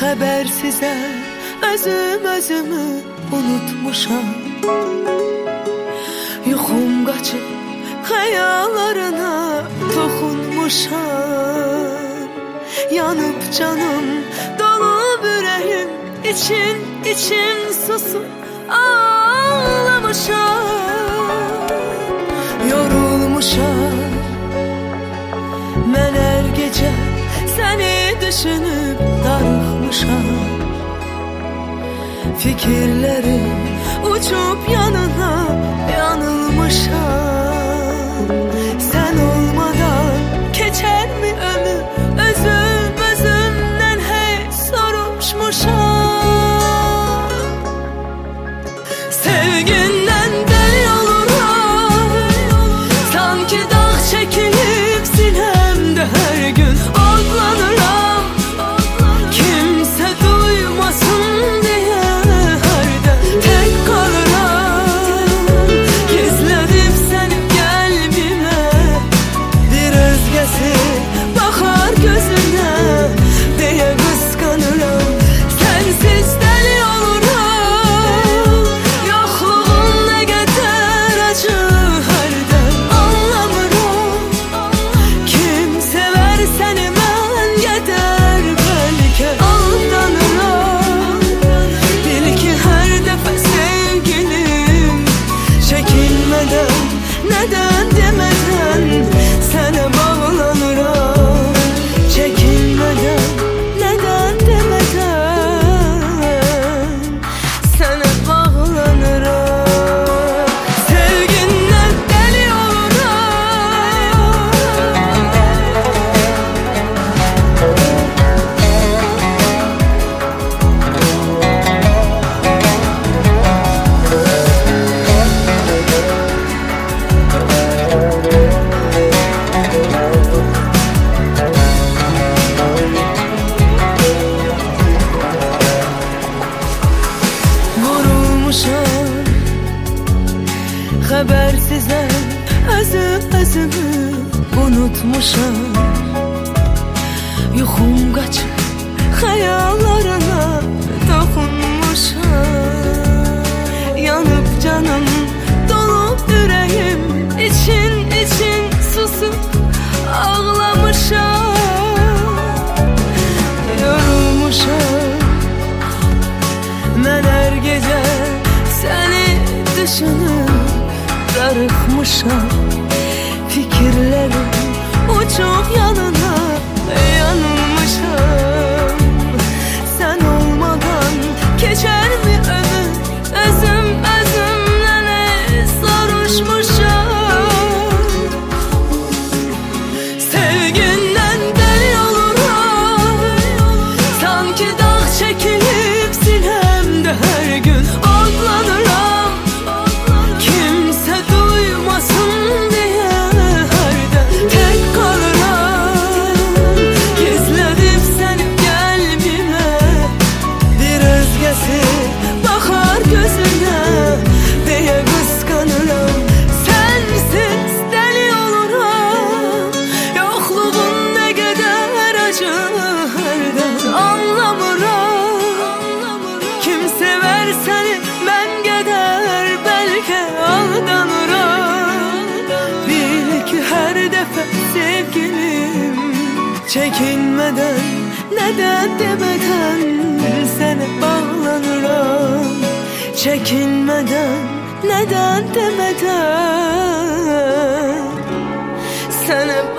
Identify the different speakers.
Speaker 1: Xəbərsiz özüm özümü unutmuşam. Yuxum qaçıb xəyallarına toxunmuşam Yanıb canım, dolub ürəyim için için susub ağlamışam. Yorulmuşam. Mən hər gecə səni düşünüb darıxmışam Fikirlerim uçup yanına yanılmışam Xəbərsizəm unutmuşam Yuxum qaçıb xəyallarına toxunmuşam Yanıb canım, dolub ürəyim için için susub ağlamışam Yorulmuşam Mən hər gecə səni düşünüb darıxmışam Fikirlərim uçub yanına Çekinmeden neden demeden seni bağlanırım? Çekinmeden neden demeden? Sana